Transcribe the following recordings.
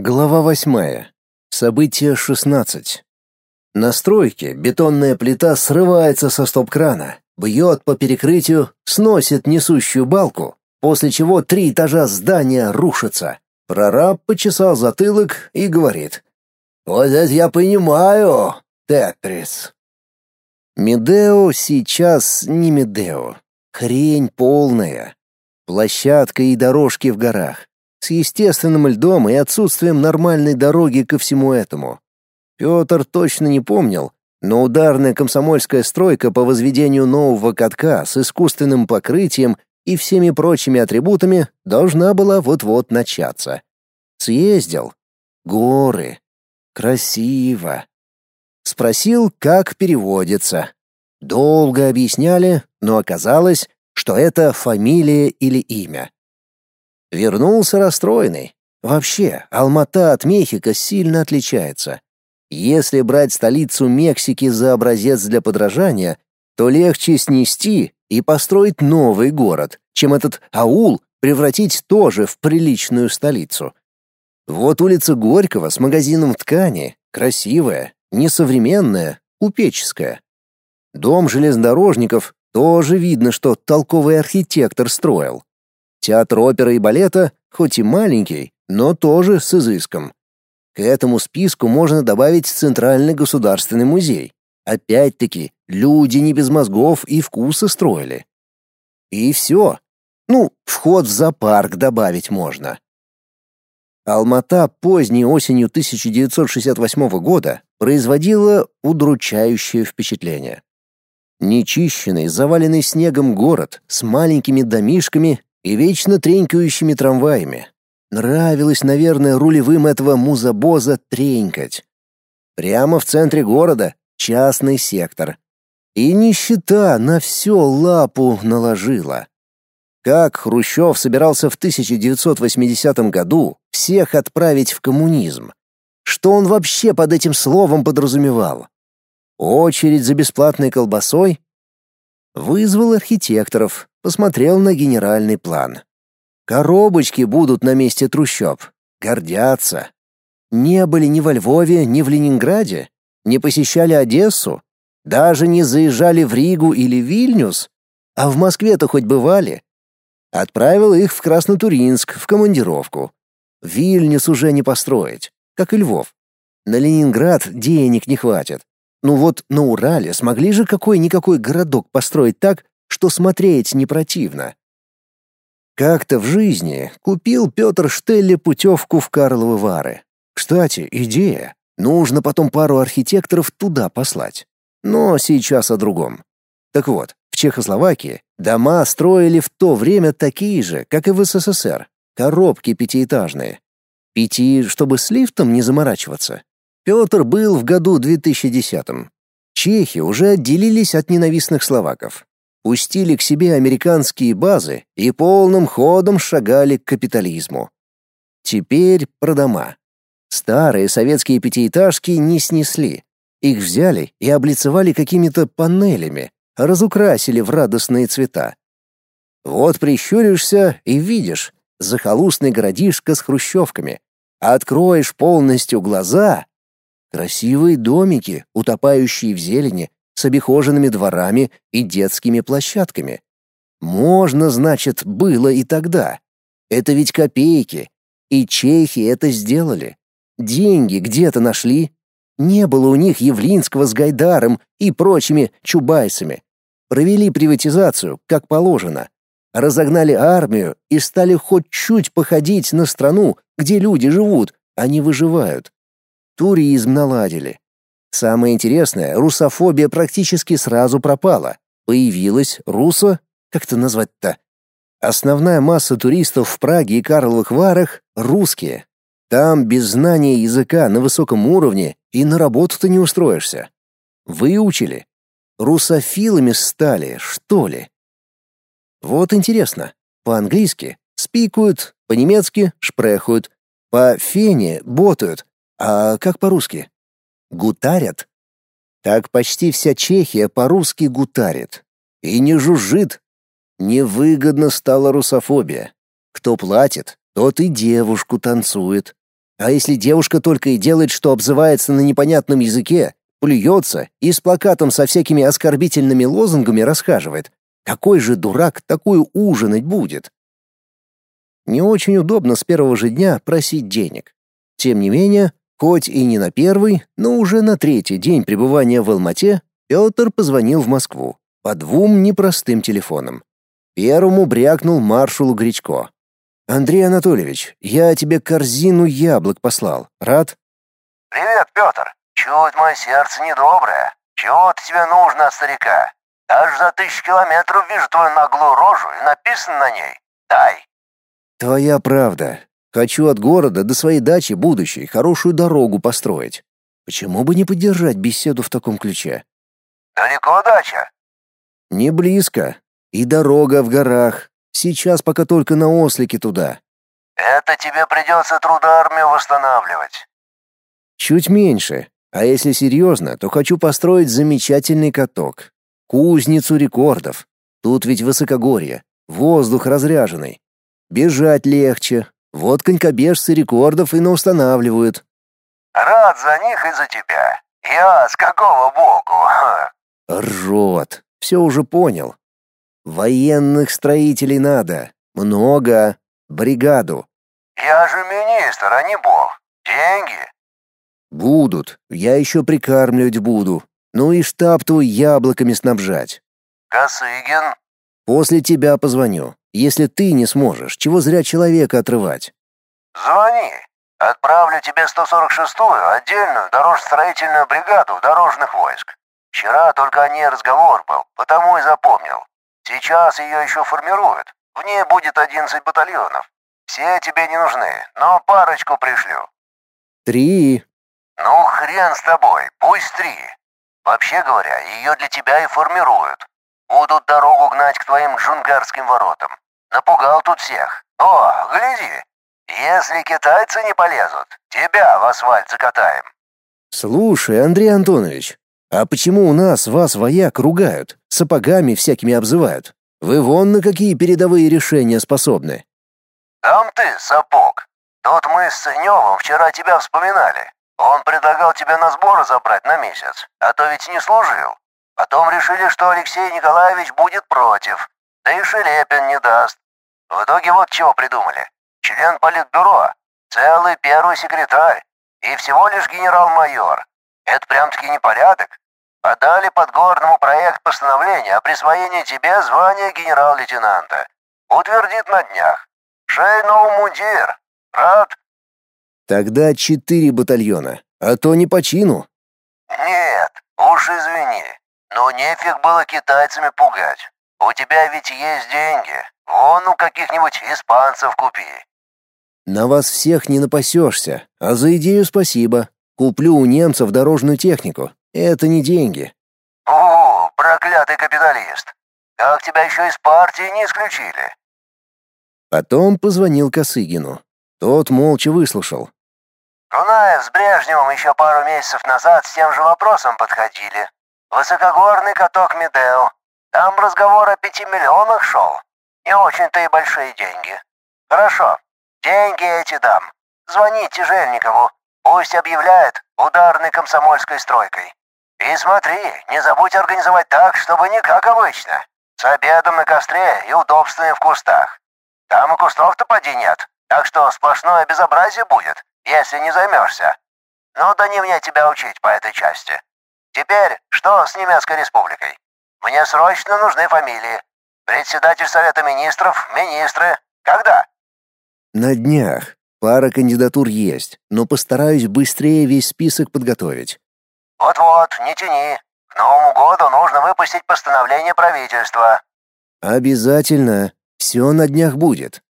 Глава восьмая. Событие шестнадцать. На стройке бетонная плита срывается со стоп-крана, бьет по перекрытию, сносит несущую балку, после чего три этажа здания рушатся. Прораб почесал затылок и говорит. «Вот это я понимаю, Тетрис». Медео сейчас не Медео. Хрень полная. Площадка и дорожки в горах с естественным льдом и отсутствием нормальной дороги ко всему этому. Петр точно не помнил, но ударная комсомольская стройка по возведению нового катка с искусственным покрытием и всеми прочими атрибутами должна была вот-вот начаться. Съездил. Горы. Красиво. Спросил, как переводится. Долго объясняли, но оказалось, что это фамилия или имя. Вернулся расстроенный. Вообще, Алмата от Мехико сильно отличается. Если брать столицу Мексики за образец для подражания, то легче снести и построить новый город, чем этот аул превратить тоже в приличную столицу. Вот улица Горького с магазином ткани, красивая, несовременная, купеческая. Дом железнодорожников тоже видно, что толковый архитектор строил. Театр оперы и балета, хоть и маленький, но тоже с изыском. К этому списку можно добавить Центральный государственный музей. Опять-таки, люди не без мозгов и вкуса строили. И все. Ну, вход в зоопарк добавить можно. Алмата поздней осенью 1968 года производила удручающее впечатление. Нечищенный, заваленный снегом город с маленькими домишками и вечно тренькающими трамваями. Нравилось, наверное, рулевым этого музабоза тренькать. Прямо в центре города частный сектор. И нищета на все лапу наложила. Как Хрущев собирался в 1980 году всех отправить в коммунизм? Что он вообще под этим словом подразумевал? Очередь за бесплатной колбасой? Вызвал архитекторов, посмотрел на генеральный план. Коробочки будут на месте трущоб. Гордятся. Не были ни во Львове, ни в Ленинграде, не посещали Одессу, даже не заезжали в Ригу или Вильнюс, а в Москве-то хоть бывали. Отправил их в Краснотуринск в командировку. Вильнюс уже не построить, как и Львов. На Ленинград денег не хватит. Ну вот на Урале смогли же какой-никакой городок построить так, что смотреть не противно. Как-то в жизни купил Петр Штелле путевку в Карловы Вары. Кстати, идея. Нужно потом пару архитекторов туда послать. Но сейчас о другом. Так вот, в Чехословакии дома строили в то время такие же, как и в СССР. Коробки пятиэтажные. Пяти, чтобы с лифтом не заморачиваться. Петр был в году 2010-м. Чехи уже отделились от ненавистных словаков. Пустили к себе американские базы и полным ходом шагали к капитализму. Теперь про дома. Старые советские пятиэтажки не снесли. Их взяли и облицевали какими-то панелями, разукрасили в радостные цвета. Вот прищуришься и видишь захолустный городишко с хрущевками. Откроешь полностью глаза Красивые домики, утопающие в зелени, с обихоженными дворами и детскими площадками. Можно, значит, было и тогда. Это ведь копейки. И чехи это сделали. Деньги где-то нашли. Не было у них Явлинского с Гайдаром и прочими чубайсами. Провели приватизацию, как положено. Разогнали армию и стали хоть чуть походить на страну, где люди живут, а не выживают туризм наладили. Самое интересное, русофобия практически сразу пропала. Появилась руссо, как это назвать-то? Основная масса туристов в Праге и Карловых Варах — русские. Там без знания языка на высоком уровне и на работу-то не устроишься. Выучили. Русофилами стали, что ли? Вот интересно. По-английски спикают, по-немецки шпрехают, по-фене ботают, а как по-русски? Гутарят? Так почти вся Чехия по-русски гутарит. И не жужжит. Невыгодно стала русофобия. Кто платит, тот и девушку танцует. А если девушка только и делает, что обзывается на непонятном языке, плюется и с плакатом со всякими оскорбительными лозунгами расхаживает, какой же дурак такую ужинать будет? Не очень удобно с первого же дня просить денег. Тем не менее, хоть и не на первый, но уже на третий день пребывания в Алмате, Петр позвонил в Москву по двум непростым телефонам. Первому брякнул маршалу Гречко. «Андрей Анатольевич, я тебе корзину яблок послал. Рад?» «Привет, Петр. Чуть мое сердце недоброе. Чего тебе нужно от старика? Аж за тысячу километров вижу твою наглую рожу и написано на ней «Дай». Твоя правда. Хочу от города до своей дачи будущей хорошую дорогу построить. Почему бы не поддержать беседу в таком ключе? Далеко дача? Не близко. И дорога в горах. Сейчас пока только на ослике туда. Это тебе придется трудармию восстанавливать. Чуть меньше. А если серьезно, то хочу построить замечательный каток. Кузницу рекордов. Тут ведь высокогорье. Воздух разряженный. Бежать легче. Вот конькобежцы рекордов и наустанавливают. Рад за них и за тебя. Я с какого боку? Ржет. Все уже понял. Военных строителей надо. Много. Бригаду. Я же министр, а не бог. Деньги? Будут. Я еще прикармливать буду. Ну и штаб твой яблоками снабжать. Косыгин? После тебя позвоню. Если ты не сможешь, чего зря человека отрывать? Звони. Отправлю тебе 146-ю отдельную дорожно-строительную бригаду дорожных войск. Вчера только о ней разговор был, потому и запомнил. Сейчас ее еще формируют. В ней будет 11 батальонов. Все тебе не нужны, но парочку пришлю. Три. Ну, хрен с тобой, пусть три. Вообще говоря, ее для тебя и формируют. Будут дорогу гнать к твоим джунгарским воротам. Напугал тут всех. О, гляди. Если китайцы не полезут, тебя в асфальт закатаем. Слушай, Андрей Антонович, а почему у нас вас вояк ругают, сапогами всякими обзывают? Вы вон на какие передовые решения способны. Там ты, сапог. Тут мы с Ценевым вчера тебя вспоминали. Он предлагал тебя на сборы забрать на месяц, а то ведь не служил. Потом решили, что Алексей Николаевич будет против, да и Шелепин не даст. В итоге вот чего придумали. Член политбюро, целый первый секретарь и всего лишь генерал-майор. Это прям-таки непорядок. Подали подгорному проект постановления о присвоении тебе звания генерал-лейтенанта. Утвердит на днях. Шейноу мундир. Рад? Тогда четыре батальона, а то не по чину. Нет, уж извини. Но нефиг было китайцами пугать. У тебя ведь есть деньги. Вон у каких-нибудь испанцев купи. На вас всех не напасешься, а за идею спасибо. Куплю у немцев дорожную технику. Это не деньги. О, проклятый капиталист. Как тебя еще из партии не исключили? Потом позвонил Косыгину. Тот молча выслушал. Кунаев с Брежневым еще пару месяцев назад с тем же вопросом подходили. Высокогорный каток Медео. Там разговор о пяти миллионах шел. Не очень-то и большие деньги. Хорошо, деньги эти дам. Звони Тяжельникову. Пусть объявляет ударной комсомольской стройкой. И смотри, не забудь организовать так, чтобы не как обычно. С обедом на костре и удобствами в кустах. Там и кустов-то поди нет, так что сплошное безобразие будет, если не займешься. Ну да не мне тебя учить по этой части. Теперь что с немецкой республикой? Мне срочно нужны фамилии. Председатель Совета Министров, министры. Когда? На днях. Пара кандидатур есть, но постараюсь быстрее весь список подготовить. Вот-вот, не тяни. К Новому году нужно выпустить постановление правительства. Обязательно. Все на днях будет.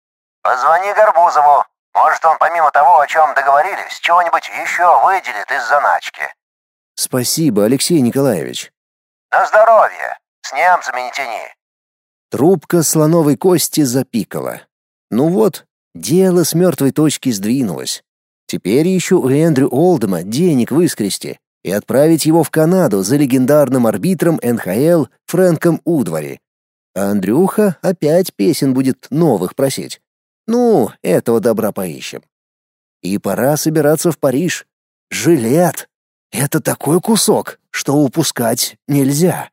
Позвони Горбузову. Может, он помимо того, о чем договорились, чего-нибудь еще выделит из заначки. Спасибо, Алексей Николаевич. На здоровье. С немцами не тяни. Трубка слоновой кости запикала. Ну вот, дело с мертвой точки сдвинулось. Теперь еще у Эндрю Олдема денег выскрести и отправить его в Канаду за легендарным арбитром НХЛ Фрэнком Удвари. А Андрюха опять песен будет новых просить. Ну, этого добра поищем. И пора собираться в Париж. Жилет! Это такой кусок, что упускать нельзя.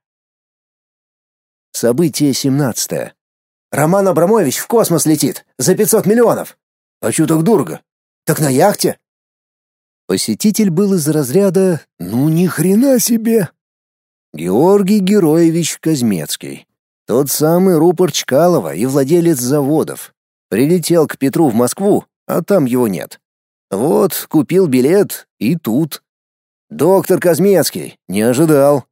Событие 17. Роман Абрамович в космос летит за 500 миллионов. А чё так дорого? Так на яхте. Посетитель был из разряда «Ну ни хрена себе!» Георгий Героевич Казмецкий. Тот самый рупор Чкалова и владелец заводов. Прилетел к Петру в Москву, а там его нет. Вот, купил билет и тут. Доктор Казмецкий, не ожидал.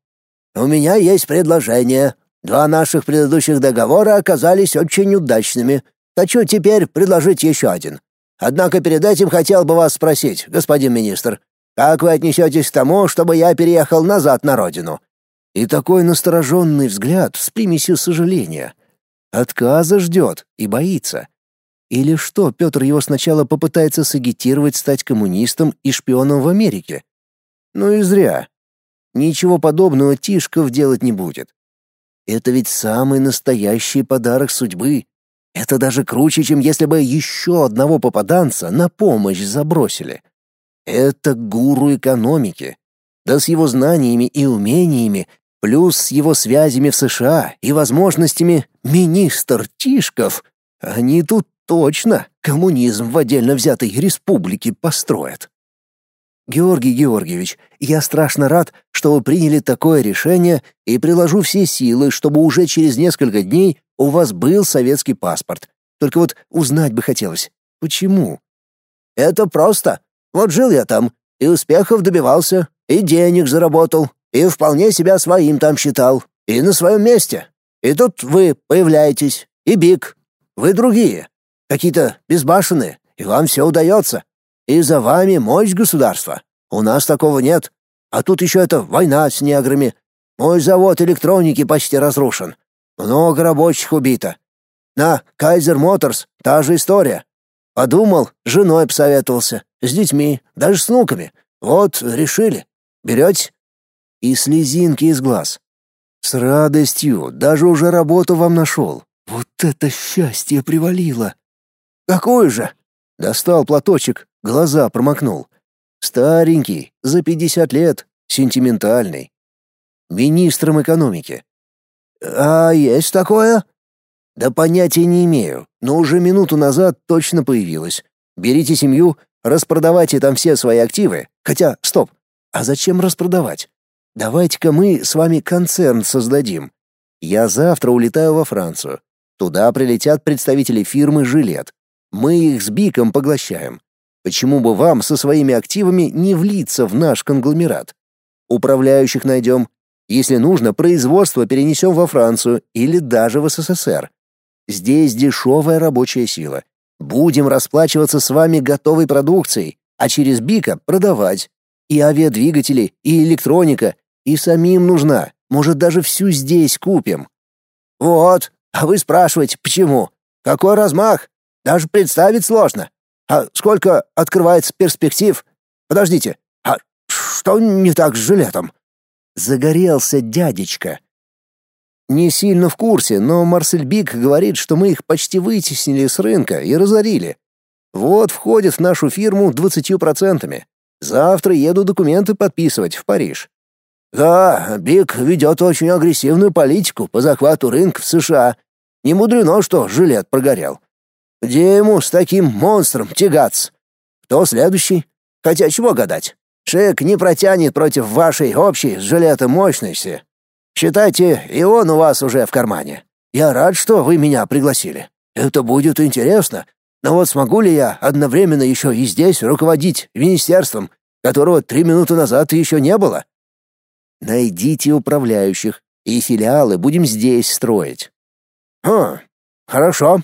У меня есть предложение. Два наших предыдущих договора оказались очень удачными. Хочу теперь предложить еще один. Однако перед этим хотел бы вас спросить, господин министр, как вы отнесетесь к тому, чтобы я переехал назад на родину?» И такой настороженный взгляд с примесью сожаления. Отказа ждет и боится. Или что, Петр его сначала попытается сагитировать стать коммунистом и шпионом в Америке? Ну и зря. Ничего подобного Тишков делать не будет. Это ведь самый настоящий подарок судьбы. Это даже круче, чем если бы еще одного попаданца на помощь забросили. Это гуру экономики. Да с его знаниями и умениями, плюс с его связями в США и возможностями министр Тишков, они тут точно коммунизм в отдельно взятой республике построят. Георгий Георгиевич, я страшно рад, что вы приняли такое решение и приложу все силы, чтобы уже через несколько дней у вас был советский паспорт. Только вот узнать бы хотелось, почему? Это просто. Вот жил я там, и успехов добивался, и денег заработал, и вполне себя своим там считал, и на своем месте. И тут вы появляетесь, и Биг. Вы другие, какие-то безбашенные, и вам все удается. И за вами мощь государства. У нас такого нет. А тут еще эта война с неграми. Мой завод электроники почти разрушен. Много рабочих убито. На Кайзер Моторс та же история. Подумал, женой посоветовался, с детьми, даже с внуками. Вот, решили. Берете? И слезинки из глаз. С радостью, даже уже работу вам нашел. Вот это счастье привалило. Какую же? Достал платочек, глаза промокнул. Старенький, за пятьдесят лет, сентиментальный. Министром экономики. «А есть такое?» «Да понятия не имею, но уже минуту назад точно появилось. Берите семью, распродавайте там все свои активы. Хотя, стоп, а зачем распродавать? Давайте-ка мы с вами концерн создадим. Я завтра улетаю во Францию. Туда прилетят представители фирмы «Жилет». Мы их с Биком поглощаем. Почему бы вам со своими активами не влиться в наш конгломерат? Управляющих найдем, если нужно, производство перенесем во Францию или даже в СССР. Здесь дешевая рабочая сила. Будем расплачиваться с вами готовой продукцией, а через Бика продавать. И авиадвигатели, и электроника, и самим нужна. Может, даже всю здесь купим. Вот, а вы спрашиваете, почему? Какой размах? Даже представить сложно. А сколько открывается перспектив? Подождите, а что не так с жилетом? Загорелся дядечка. Не сильно в курсе, но Марсель Бик говорит, что мы их почти вытеснили с рынка и разорили. Вот входит в нашу фирму двадцатью процентами. Завтра еду документы подписывать в Париж. Да, Бик ведет очень агрессивную политику по захвату рынка в США. Не мудрено, что жилет прогорел. Где ему с таким монстром тягаться? Кто следующий? Хотя чего гадать? Шек не протянет против вашей общей с мощности. Считайте, и он у вас уже в кармане. Я рад, что вы меня пригласили. Это будет интересно. Но вот смогу ли я одновременно еще и здесь руководить министерством, которого три минуты назад еще не было? Найдите управляющих, и филиалы будем здесь строить. Хм, хорошо.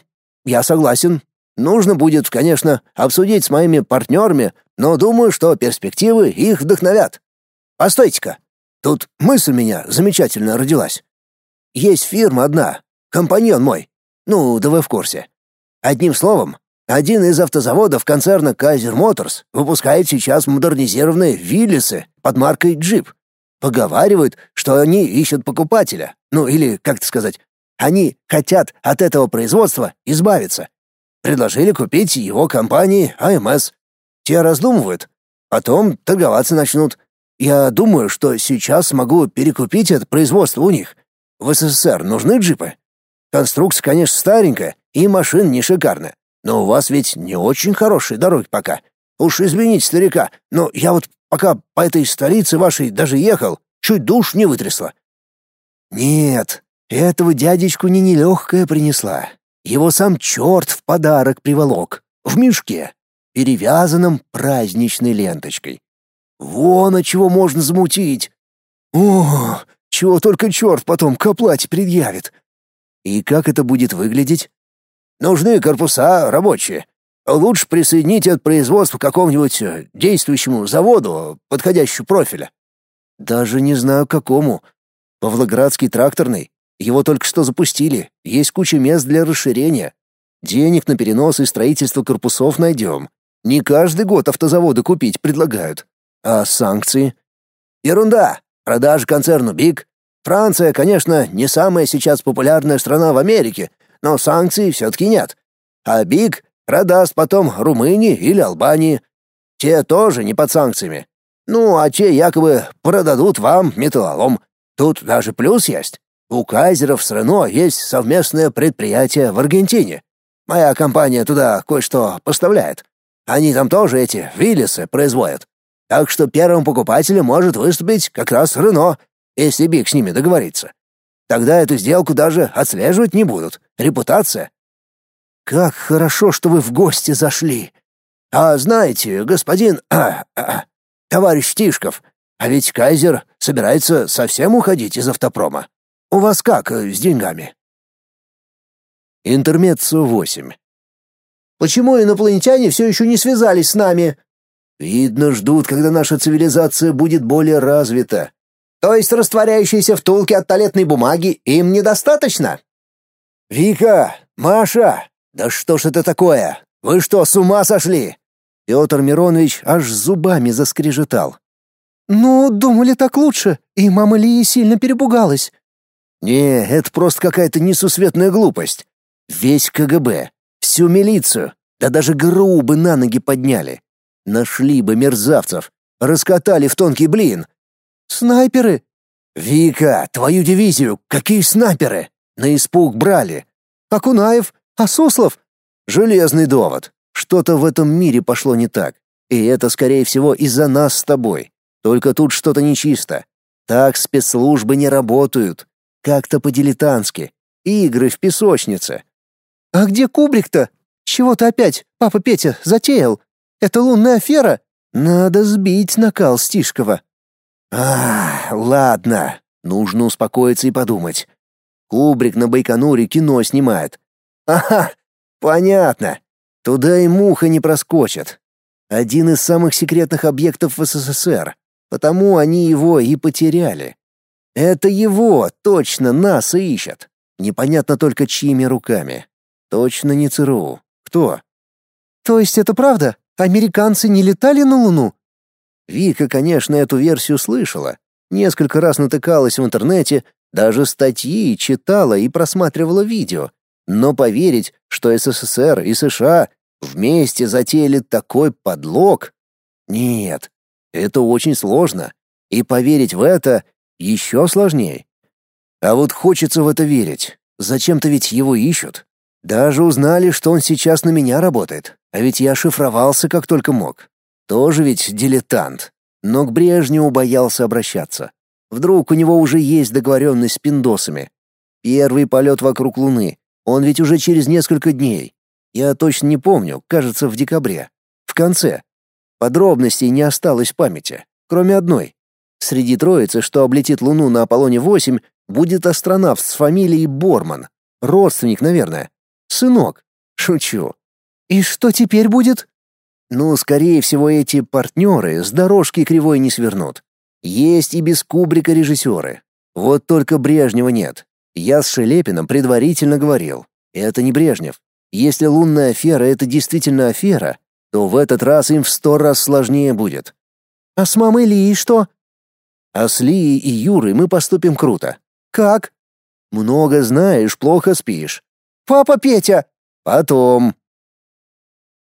Я согласен. Нужно будет, конечно, обсудить с моими партнерами, но думаю, что перспективы их вдохновят. Постойте-ка, тут мысль меня замечательно родилась. Есть фирма одна, компаньон мой. Ну, да вы в курсе. Одним словом, один из автозаводов концерна Kaiser Motors выпускает сейчас модернизированные Виллисы под маркой Jeep. Поговаривают, что они ищут покупателя. Ну или, как это сказать, они хотят от этого производства избавиться. Предложили купить его компании АМС. Те раздумывают, потом торговаться начнут. Я думаю, что сейчас смогу перекупить это производство у них. В СССР нужны джипы? Конструкция, конечно, старенькая, и машин не шикарная. Но у вас ведь не очень хорошие дороги пока. Уж извините, старика, но я вот пока по этой столице вашей даже ехал, чуть душ не вытрясла. Нет, этого дядечку не нелегкая принесла. Его сам черт в подарок приволок, в мешке, перевязанном праздничной ленточкой. Вон от чего можно замутить. О, чего только черт потом к оплате предъявит. И как это будет выглядеть? Нужны корпуса рабочие. Лучше присоединить это производство к какому-нибудь э, действующему заводу подходящего профиля. Даже не знаю какому. Павлоградский тракторный. Его только что запустили. Есть куча мест для расширения. Денег на перенос и строительство корпусов найдем. Не каждый год автозаводы купить предлагают. А санкции? Ерунда. Продажи концерну Биг. Франция, конечно, не самая сейчас популярная страна в Америке, но санкций все-таки нет. А Биг продаст потом Румынии или Албании. Те тоже не под санкциями. Ну, а те якобы продадут вам металлолом. Тут даже плюс есть. У Кайзеров с Рено есть совместное предприятие в Аргентине. Моя компания туда кое-что поставляет. Они там тоже эти Виллисы производят. Так что первым покупателем может выступить как раз Рено, если Биг с ними договорится. Тогда эту сделку даже отслеживать не будут. Репутация. Как хорошо, что вы в гости зашли. А знаете, господин... А, а, товарищ Тишков, а ведь Кайзер собирается совсем уходить из автопрома. У вас как э, с деньгами? Интермеццо 8. Почему инопланетяне все еще не связались с нами? Видно, ждут, когда наша цивилизация будет более развита. То есть растворяющейся втулки от туалетной бумаги им недостаточно? Вика, Маша, да что ж это такое? Вы что, с ума сошли? Петр Миронович аж зубами заскрежетал. «Ну, думали так лучше, и мама Лии сильно перепугалась». «Не, это просто какая-то несусветная глупость. Весь КГБ, всю милицию, да даже ГРУ бы на ноги подняли. Нашли бы мерзавцев, раскатали в тонкий блин, Снайперы? Вика, твою дивизию, какие снайперы? На испуг брали. А Кунаев? А Суслов? Железный довод. Что-то в этом мире пошло не так. И это, скорее всего, из-за нас с тобой. Только тут что-то нечисто. Так спецслужбы не работают. Как-то по-дилетантски. Игры в песочнице. А где Кубрик-то? Чего ты опять, папа Петя, затеял? Это лунная афера? Надо сбить накал Стишкова. А, ладно, нужно успокоиться и подумать. Кубрик на Байконуре кино снимает. Ага, понятно. Туда и муха не проскочит. Один из самых секретных объектов в СССР, потому они его и потеряли. Это его, точно, нас и ищет. Непонятно только чьими руками. Точно не ЦРУ. Кто? То есть это правда? Американцы не летали на Луну? Вика, конечно, эту версию слышала, несколько раз натыкалась в интернете, даже статьи читала и просматривала видео, но поверить, что СССР и США вместе затеяли такой подлог? Нет, это очень сложно, и поверить в это еще сложнее. А вот хочется в это верить. Зачем-то ведь его ищут. Даже узнали, что он сейчас на меня работает, а ведь я шифровался как только мог. Тоже ведь дилетант. Но к Брежневу боялся обращаться. Вдруг у него уже есть договоренность с пиндосами. Первый полет вокруг Луны. Он ведь уже через несколько дней. Я точно не помню, кажется, в декабре. В конце. Подробностей не осталось в памяти, кроме одной. Среди троицы, что облетит Луну на Аполлоне-8, будет астронавт с фамилией Борман. Родственник, наверное. Сынок. Шучу. «И что теперь будет?» Ну, скорее всего, эти партнеры с дорожки кривой не свернут. Есть и без Кубрика режиссеры. Вот только Брежнева нет. Я с Шелепиным предварительно говорил. Это не Брежнев. Если лунная афера — это действительно афера, то в этот раз им в сто раз сложнее будет. А с мамой Лией что? А с Лией и Юрой мы поступим круто. Как? Много знаешь, плохо спишь. Папа Петя! Потом.